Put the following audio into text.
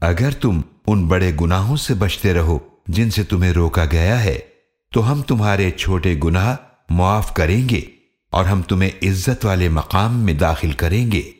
اگر تم ان بڑے گناہوں سے بچتے رہو جن سے تمہیں روکا گیا ہے، تو ہم تمہارے چھوٹے گناہ معاف کریں گے اور ہم تمہیں عزت والے مقام میں داخل کریں گے۔